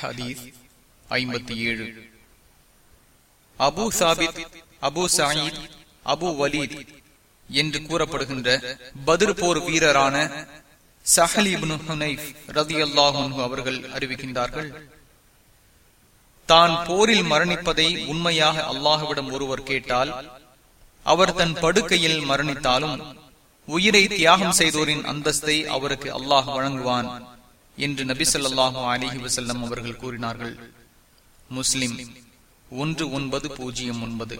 ஹதீஸ் ஐம்பத்தி ஏழு. அபு சாபித் அபு சாயித் அபு வலீத் என்று கூறப்படுகின்ற பதிர் போர் வீரரான சஹலிப்னு ஹுனைஃப் ரதி அல்லாஹு அவர்கள் அறிவிக்கின்றார்கள் தான் போரில் மரணிப்பதை உண்மையாக அல்லாஹுவிடம் ஒருவர் கேட்டால் அவர் தன் படுக்கையில் மரணித்தாலும் உயிரை தியாகம் செய்தோரின் அந்தஸ்தை அவருக்கு அல்லாஹ் வழங்குவான். என்று நபி சொல்லாஹு அலிஹி வசல்லம் அவர்கள் கூறினார்கள். முஸ்லிம் ஒன்று ஒன்பது பூஜ்ஜியம் ஒன்பது.